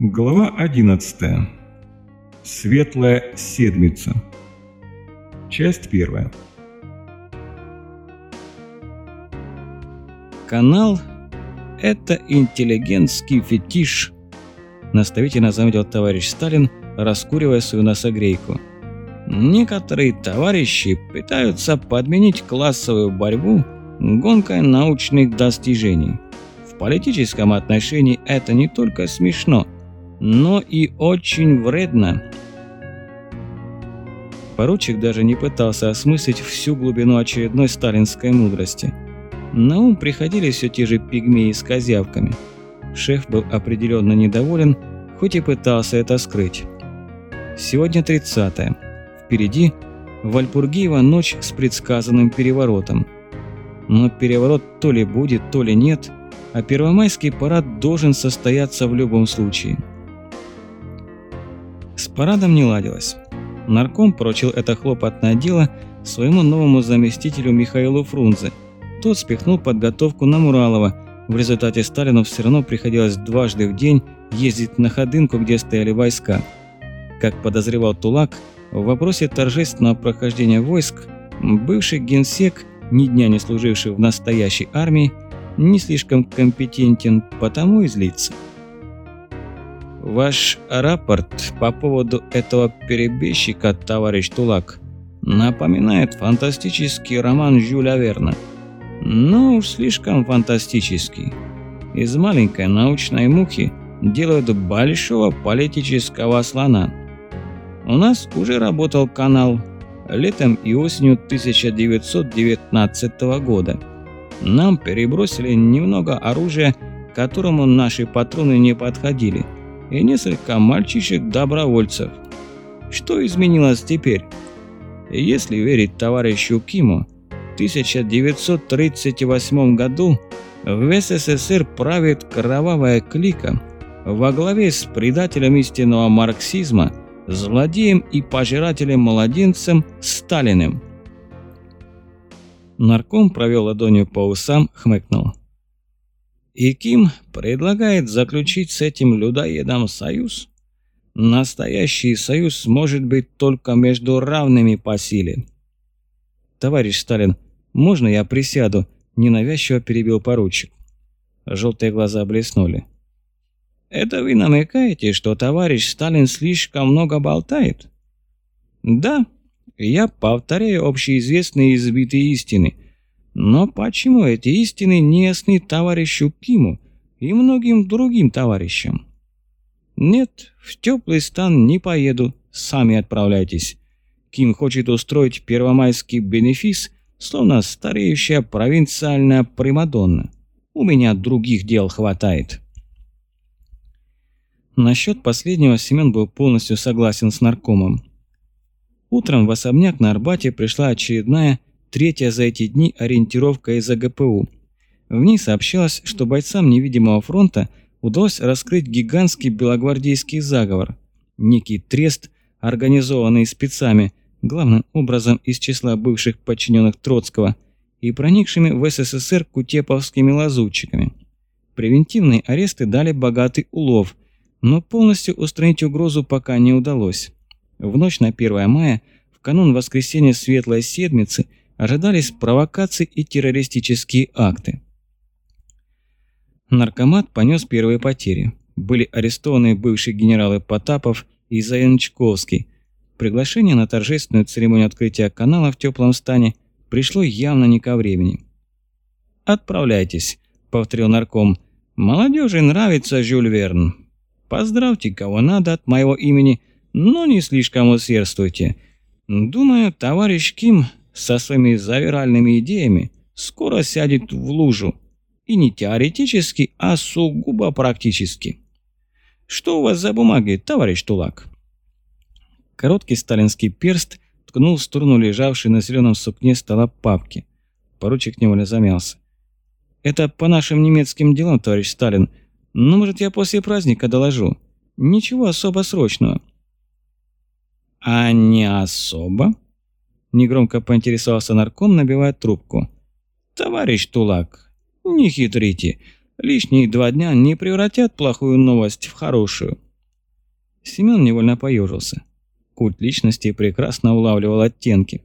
Глава 11. Светлая седмица. Часть первая. Канал – это интеллигентский фетиш, наставительно заметил товарищ Сталин, раскуривая свою носогрейку. Некоторые товарищи пытаются подменить классовую борьбу гонкой научных достижений. В политическом отношении это не только смешно – но и очень вредно. Поручик даже не пытался осмыслить всю глубину очередной сталинской мудрости. На ум приходили все те же пигмеи с козявками. Шеф был определенно недоволен, хоть и пытался это скрыть. Сегодня 30-е. Впереди Вальпургиева ночь с предсказанным переворотом. Но переворот то ли будет, то ли нет, а первомайский парад должен состояться в любом случае. Парадом не ладилось. Нарком поручил это хлопотное дело своему новому заместителю Михаилу Фрунзе. Тот спихнул подготовку на Муралова. В результате Сталину все равно приходилось дважды в день ездить на Ходынку, где стояли войска. Как подозревал Тулак, в вопросе торжественного прохождения войск бывший генсек, ни дня не служивший в настоящей армии, не слишком компетентен, потому и злится. Ваш рапорт по поводу этого перебежчика, товарищ Тулак, напоминает фантастический роман Жюля Верна. Но уж слишком фантастический. Из маленькой научной мухи делают большого политического слона. У нас уже работал канал летом и осенью 1919 года. Нам перебросили немного оружия, которому наши патроны не подходили – и несколько мальчишек-добровольцев. Что изменилось теперь? Если верить товарищу Киму, в 1938 году в СССР правит кровавая клика во главе с предателем истинного марксизма, злодеем и пожирателем-младенцем Сталиным. Нарком провел ладонью по усам, хмыкнул. И Ким предлагает заключить с этим людоедом союз. Настоящий союз может быть только между равными по силе. Товарищ Сталин, можно я присяду? Ненавязчиво перебил поручик. Желтые глаза блеснули. Это вы намекаете, что товарищ Сталин слишком много болтает? Да, я повторяю общеизвестные избитые истины – но почему эти истины не ясны товарищу Киму и многим другим товарищам? Нет, в теплый стан не поеду, сами отправляйтесь. Ким хочет устроить первомайский бенефис, словно стареющая провинциальная примадонна. У меня других дел хватает. Насчет последнего Семен был полностью согласен с наркомом. Утром в особняк на Арбате пришла очередная Третья за эти дни ориентировка из АГПУ. В ней сообщалось, что бойцам невидимого фронта удалось раскрыть гигантский белогвардейский заговор. Некий трест, организованный спецами, главным образом из числа бывших подчиненных Троцкого, и проникшими в СССР кутеповскими лазутчиками. Превентивные аресты дали богатый улов, но полностью устранить угрозу пока не удалось. В ночь на 1 мая, в канун воскресенья Светлой Седмицы, ожидались провокации и террористические акты. Наркомат понес первые потери. Были арестованы бывшие генералы Потапов и Заянчковский. Приглашение на торжественную церемонию открытия канала в теплом стане пришло явно не ко времени. «Отправляйтесь», — повторил нарком. «Молодежи нравится Жюль Верн. Поздравьте, кого надо от моего имени, но не слишком усердствуйте. Думаю, товарищ Ким со своими завиральными идеями скоро сядет в лужу. И не теоретически, а сугубо практически. Что у вас за бумаги, товарищ Тулак? Короткий сталинский перст ткнул в сторону лежавшей на зеленом сукне стола папки. Поручик невольно замялся. «Это по нашим немецким делам, товарищ Сталин. Ну, может, я после праздника доложу. Ничего особо срочного». «А не особо?» Негромко поинтересовался нарком, набивая трубку. «Товарищ Тулак, не хитрите. Лишние два дня не превратят плохую новость в хорошую. Семен невольно поежился. Культ личности прекрасно улавливал оттенки.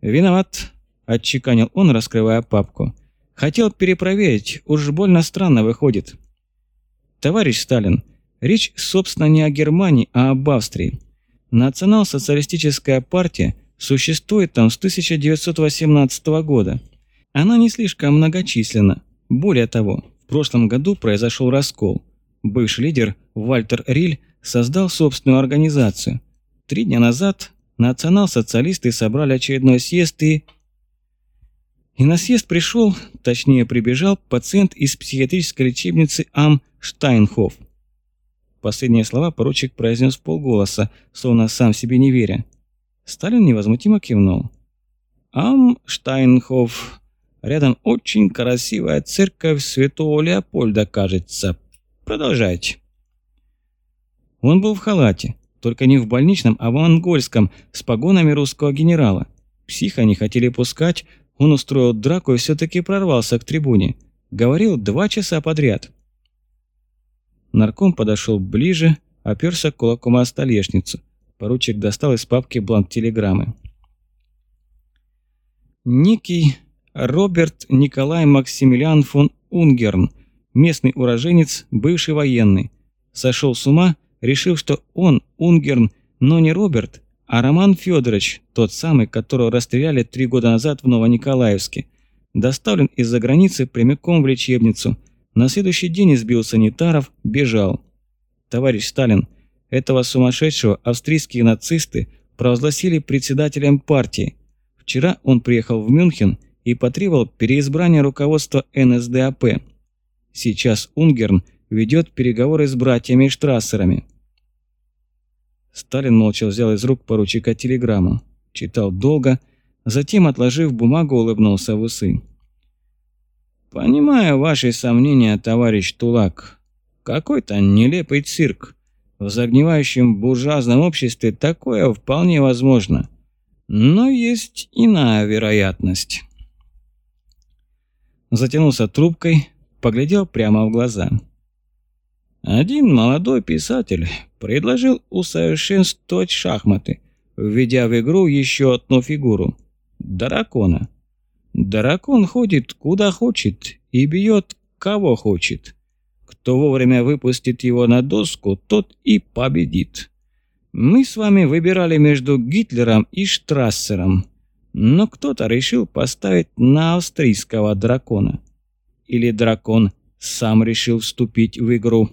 «Виноват», – отчеканил он, раскрывая папку. «Хотел перепроверить, уж больно странно выходит». «Товарищ Сталин, речь, собственно, не о Германии, а об Австрии. Национал-социалистическая партия существует там с 1918 года. Она не слишком многочисленна. Более того, в прошлом году произошел раскол. Бывший лидер Вальтер Риль создал собственную организацию. Три дня назад национал-социалисты собрали очередной съезд и... И на съезд пришел, точнее прибежал, пациент из психиатрической лечебницы Ам Штайнхоф. Последние слова поручик произнес полголоса, словно сам себе не веря. Сталин невозмутимо кивнул. «Ам Штайнхоф. Рядом очень красивая церковь святого Леопольда, кажется. Продолжайте». Он был в халате, только не в больничном, а в ангольском, с погонами русского генерала. Психа не хотели пускать, он устроил драку и все-таки прорвался к трибуне. Говорил два часа подряд. Нарком подошел ближе, оперся кулаком о столешницу. Поручик достал из папки бланк телеграммы. Некий Роберт Николай Максимилиан фон Унгерн, местный уроженец, бывший военный, сошел с ума, решив, что он, Унгерн, но не Роберт, а Роман Федорович, тот самый, которого расстреляли три года назад в Новониколаевске, доставлен из-за границы прямиком в лечебницу. На следующий день избил санитаров, бежал. Товарищ Сталин, этого сумасшедшего австрийские нацисты провозгласили председателем партии. Вчера он приехал в Мюнхен и потребовал переизбрания руководства НСДАП. Сейчас Унгерн ведет переговоры с братьями Штрассерами. Сталин молча взял из рук поручика телеграмму. Читал долго, затем, отложив бумагу, улыбнулся в усы. «Понимаю ваши сомнения, товарищ Тулак. Какой-то нелепый цирк. В загнивающем буржуазном обществе такое вполне возможно. Но есть иная вероятность». Затянулся трубкой, поглядел прямо в глаза. Один молодой писатель предложил усовершенствовать шахматы, введя в игру еще одну фигуру – дракона. Дракон ходит куда хочет и бьет кого хочет. Кто вовремя выпустит его на доску, тот и победит. Мы с вами выбирали между Гитлером и Штрассером, но кто-то решил поставить на австрийского дракона. Или дракон сам решил вступить в игру.